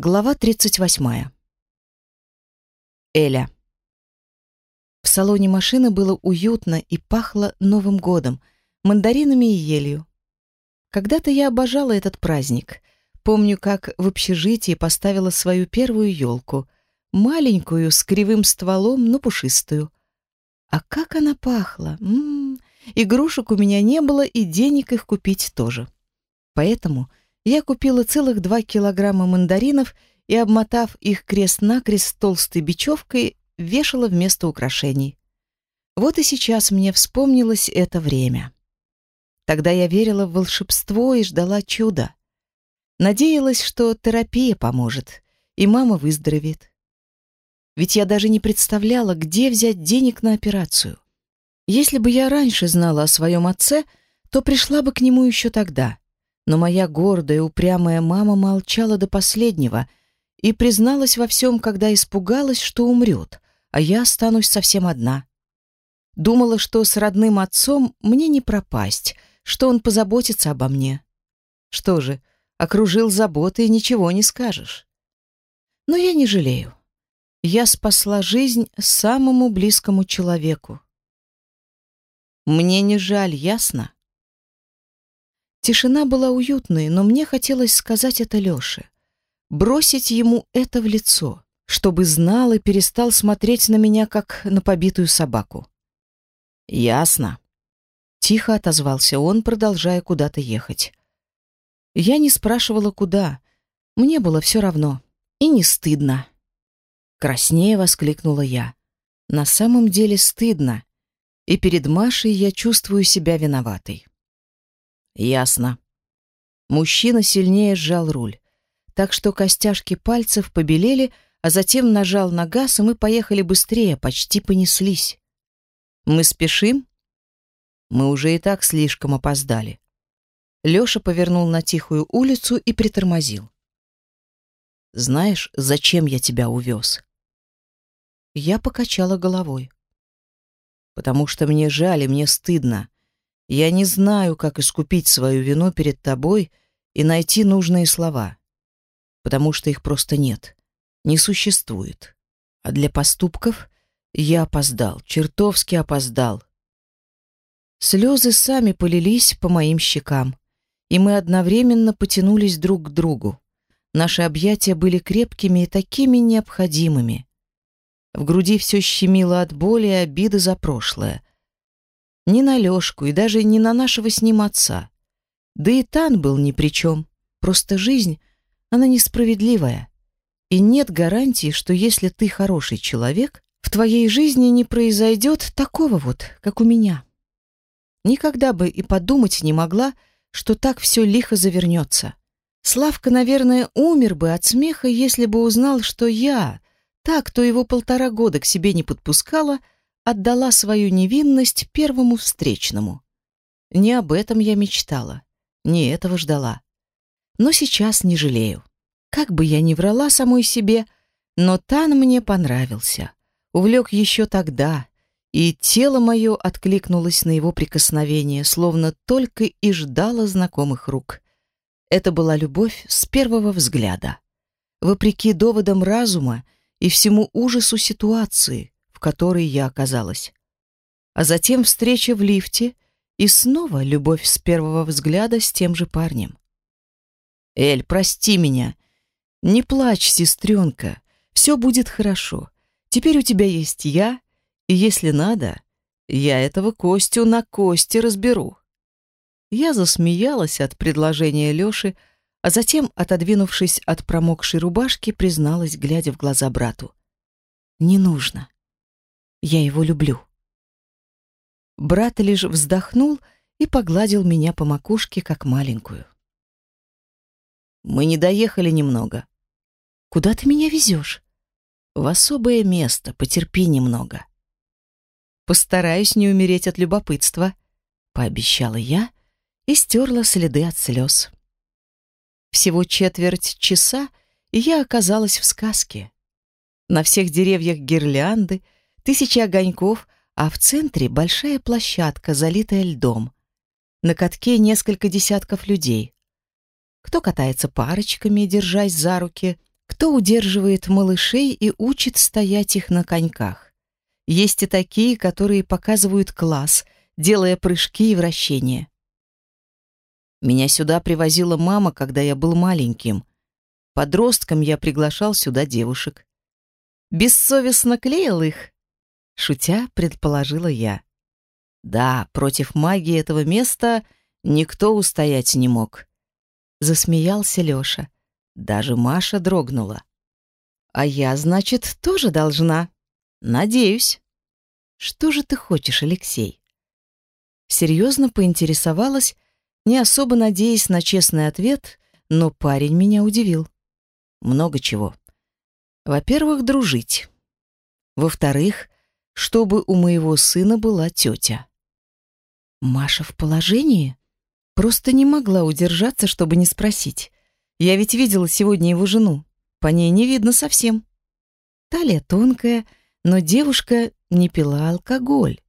Глава 38. Эля. В салоне машины было уютно и пахло Новым годом, мандаринами и елью. Когда-то я обожала этот праздник. Помню, как в общежитии поставила свою первую елку, маленькую, с кривым стволом, но пушистую. А как она пахла! М -м -м. Игрушек у меня не было, и денег их купить тоже. Поэтому я купила целых два килограмма мандаринов и, обмотав их крест-накрест толстой бечевкой, вешала вместо украшений. Вот и сейчас мне вспомнилось это время. Тогда я верила в волшебство и ждала чуда. Надеялась, что терапия поможет, и мама выздоровеет. Ведь я даже не представляла, где взять денег на операцию. Если бы я раньше знала о своем отце, то пришла бы к нему еще тогда. Но моя гордая, упрямая мама молчала до последнего и призналась во всем, когда испугалась, что умрет, а я останусь совсем одна. Думала, что с родным отцом мне не пропасть, что он позаботится обо мне. Что же, окружил заботой, ничего не скажешь. Но я не жалею. Я спасла жизнь самому близкому человеку. Мне не жаль, ясно? Тишина была уютной, но мне хотелось сказать это Лёше. Бросить ему это в лицо, чтобы знал и перестал смотреть на меня, как на побитую собаку. «Ясно», — тихо отозвался он, продолжая куда-то ехать. Я не спрашивала, куда. Мне было все равно. И не стыдно. Краснее воскликнула я. На самом деле стыдно. И перед Машей я чувствую себя виноватой. Ясно. Мужчина сильнее сжал руль, так что костяшки пальцев побелели, а затем нажал на газ, и мы поехали быстрее, почти понеслись. Мы спешим? Мы уже и так слишком опоздали. Лёша повернул на тихую улицу и притормозил. Знаешь, зачем я тебя увез? Я покачала головой. Потому что мне жаль и мне стыдно. Я не знаю, как искупить свою вину перед тобой и найти нужные слова, потому что их просто нет, не существует. А для поступков я опоздал, чертовски опоздал. Слезы сами полились по моим щекам, и мы одновременно потянулись друг к другу. Наши объятия были крепкими и такими необходимыми. В груди все щемило от боли и обиды за прошлое, ни на Лёшку и даже не на нашего с ним отца. Да и Тан был ни при чем. Просто жизнь, она несправедливая. И нет гарантии, что если ты хороший человек, в твоей жизни не произойдет такого вот, как у меня. Никогда бы и подумать не могла, что так все лихо завернется. Славка, наверное, умер бы от смеха, если бы узнал, что я, так, кто его полтора года к себе не подпускала, — отдала свою невинность первому встречному. Не об этом я мечтала, не этого ждала. Но сейчас не жалею. Как бы я ни врала самой себе, но Тан мне понравился. Увлек еще тогда, и тело мое откликнулось на его прикосновение, словно только и ждало знакомых рук. Это была любовь с первого взгляда. Вопреки доводам разума и всему ужасу ситуации, в которой я оказалась. А затем встреча в лифте и снова любовь с первого взгляда с тем же парнем. «Эль, прости меня. Не плачь, сестренка. Все будет хорошо. Теперь у тебя есть я, и если надо, я этого Костю на кости разберу». Я засмеялась от предложения Лёши, а затем, отодвинувшись от промокшей рубашки, призналась, глядя в глаза брату. «Не нужно. Я его люблю. Брат лишь вздохнул и погладил меня по макушке, как маленькую. Мы не доехали немного. Куда ты меня везешь? В особое место, потерпи немного. Постараюсь не умереть от любопытства, пообещала я и стерла следы от слез. Всего четверть часа, и я оказалась в сказке. На всех деревьях гирлянды — тысячи огоньков, а в центре большая площадка, залитая льдом. На катке несколько десятков людей. Кто катается парочками, держась за руки, Кто удерживает малышей и учит стоять их на коньках? Есть и такие, которые показывают класс, делая прыжки и вращения. Меня сюда привозила мама, когда я был маленьким. Подростком я приглашал сюда девушек. Бессовестно клеил их, шутя, предположила я. Да, против магии этого места никто устоять не мог. Засмеялся Лёша. Даже Маша дрогнула. А я, значит, тоже должна. Надеюсь. Что же ты хочешь, Алексей? Серьезно поинтересовалась, не особо надеясь на честный ответ, но парень меня удивил. Много чего. Во-первых, дружить. Во-вторых, чтобы у моего сына была тетя. Маша в положении? Просто не могла удержаться, чтобы не спросить. Я ведь видела сегодня его жену. По ней не видно совсем. Талия тонкая, но девушка не пила алкоголь,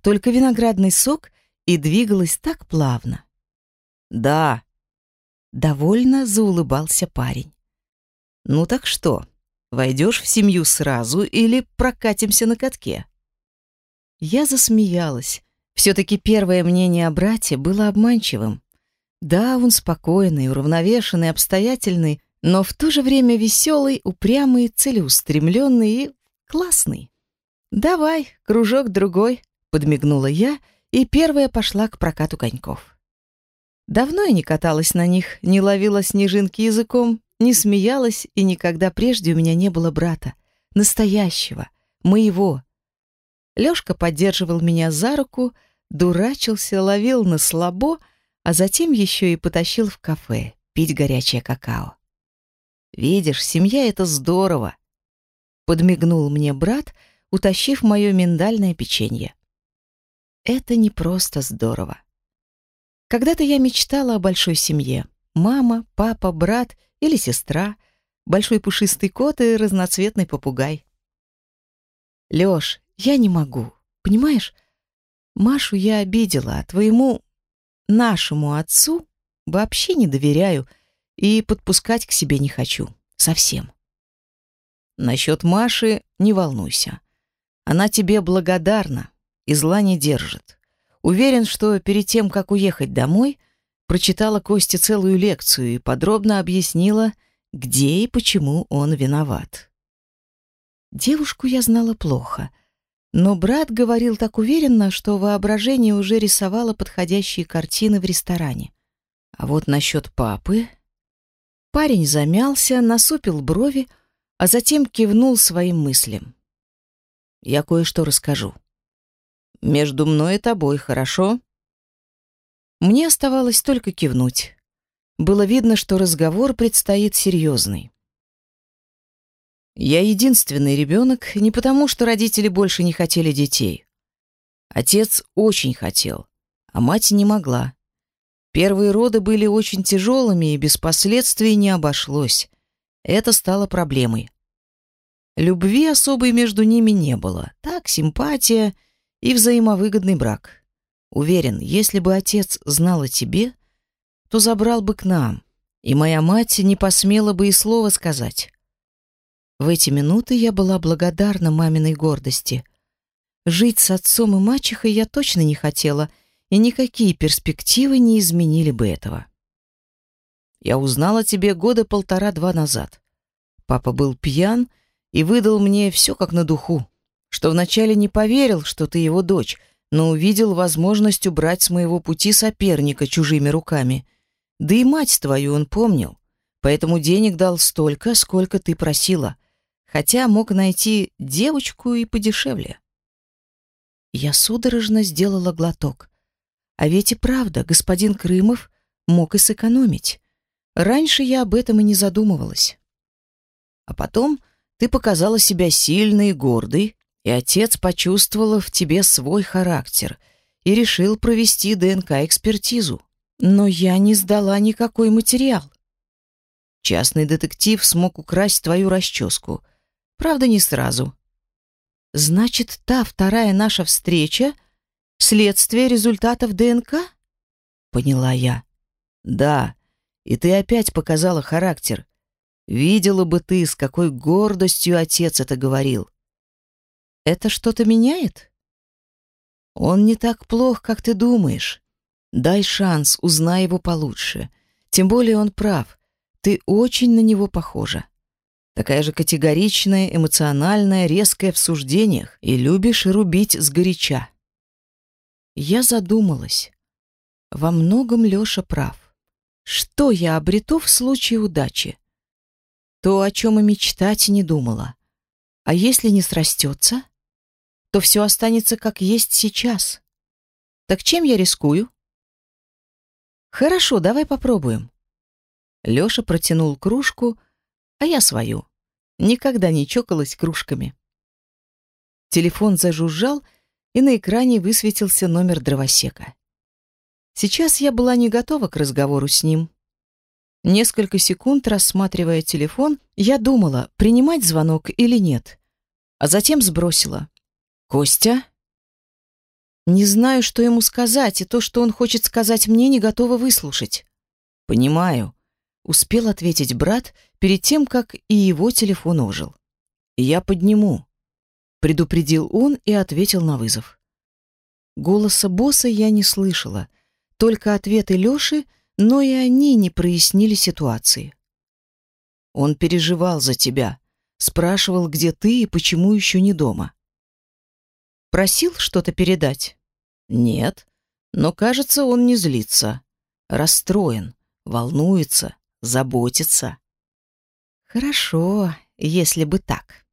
только виноградный сок и двигалась так плавно. «Да», — довольно заулыбался парень. «Ну так что, войдешь в семью сразу или прокатимся на катке?» Я засмеялась. Все-таки первое мнение о брате было обманчивым. Да, он спокойный, уравновешенный, обстоятельный, но в то же время веселый, упрямый, целеустремленный и классный. «Давай, кружок другой», — подмигнула я и первая пошла к прокату коньков. Давно я не каталась на них, не ловила снежинки языком, не смеялась, и никогда прежде у меня не было брата. Настоящего, моего. Лёшка поддерживал меня за руку, дурачился, ловил на слабо, а затем еще и потащил в кафе пить горячее какао. «Видишь, семья — это здорово!» Подмигнул мне брат, утащив мое миндальное печенье. Это не просто здорово. Когда-то я мечтала о большой семье. Мама, папа, брат или сестра, большой пушистый кот и разноцветный попугай. Лёш, я не могу, понимаешь? Машу я обидела, а твоему, нашему отцу вообще не доверяю и подпускать к себе не хочу. Совсем. Насчет Маши не волнуйся. Она тебе благодарна и зла не держит. Уверен, что перед тем, как уехать домой, прочитала Косте целую лекцию и подробно объяснила, где и почему он виноват. Девушку я знала плохо, но брат говорил так уверенно, что воображение уже рисовало подходящие картины в ресторане. А вот насчет папы... Парень замялся, насупил брови, а затем кивнул своим мыслям. «Я кое-что расскажу». Между мной и тобой, хорошо?» Мне оставалось только кивнуть. Было видно, что разговор предстоит серьезный. Я единственный ребенок не потому, что родители больше не хотели детей. Отец очень хотел, а мать не могла. Первые роды были очень тяжелыми, и без последствий не обошлось. Это стало проблемой. Любви особой между ними не было. Так, симпатия — и взаимовыгодный брак. Уверен, если бы отец знал о тебе, то забрал бы к нам, и моя мать не посмела бы и слова сказать. В эти минуты я была благодарна маминой гордости. Жить с отцом и мачехой я точно не хотела, и никакие перспективы не изменили бы этого. Я узнала тебе года полтора-два назад. Папа был пьян и выдал мне все как на духу что вначале не поверил, что ты его дочь, но увидел возможность убрать с моего пути соперника чужими руками. Да и мать твою он помнил, поэтому денег дал столько, сколько ты просила, хотя мог найти девочку и подешевле. Я судорожно сделала глоток. А ведь и правда, господин Крымов мог и сэкономить. Раньше я об этом и не задумывалась. А потом ты показала себя сильной и гордой, и отец почувствовал в тебе свой характер и решил провести ДНК-экспертизу. Но я не сдала никакой материал. Частный детектив смог украсть твою расческу. Правда, не сразу. Значит, та вторая наша встреча — следствие результатов ДНК? Поняла я. Да, и ты опять показала характер. Видела бы ты, с какой гордостью отец это говорил. Это что-то меняет? Он не так плох, как ты думаешь. Дай шанс, узнай его получше. Тем более он прав. Ты очень на него похожа. Такая же категоричная, эмоциональная, резкая в суждениях и любишь рубить сгоряча. Я задумалась. Во многом Лёша прав. Что я обрету в случае удачи? То, о чем и мечтать не думала. А если не срастется, то все останется как есть сейчас. Так чем я рискую? Хорошо, давай попробуем. Лёша протянул кружку, а я свою. Никогда не чокалась кружками. Телефон зажужжал, и на экране высветился номер дровосека. Сейчас я была не готова к разговору с ним. Несколько секунд, рассматривая телефон, я думала, принимать звонок или нет, а затем сбросила. «Костя?» Не знаю, что ему сказать, и то, что он хочет сказать мне, не готова выслушать. «Понимаю», — успел ответить брат перед тем, как и его телефон ожил. «Я подниму», предупредил он и ответил на вызов. Голоса босса я не слышала, только ответы Лёши, но и они не прояснили ситуации. Он переживал за тебя, спрашивал, где ты и почему еще не дома. Просил что-то передать? Нет, но, кажется, он не злится, расстроен, волнуется, заботится. Хорошо, если бы так.